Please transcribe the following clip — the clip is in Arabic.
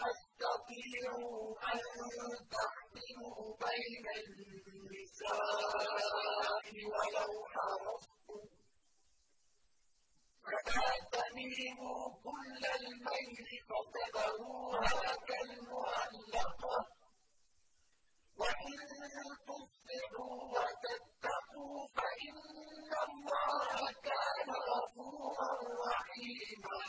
تستطيعوا أن تحملوا بين النساء ولو حرصتم. فلا تميلوا كل الميل فتذروها كالمعلقة وإن تصلحوا وتتقوا فإن الله كان غفورا رحيما.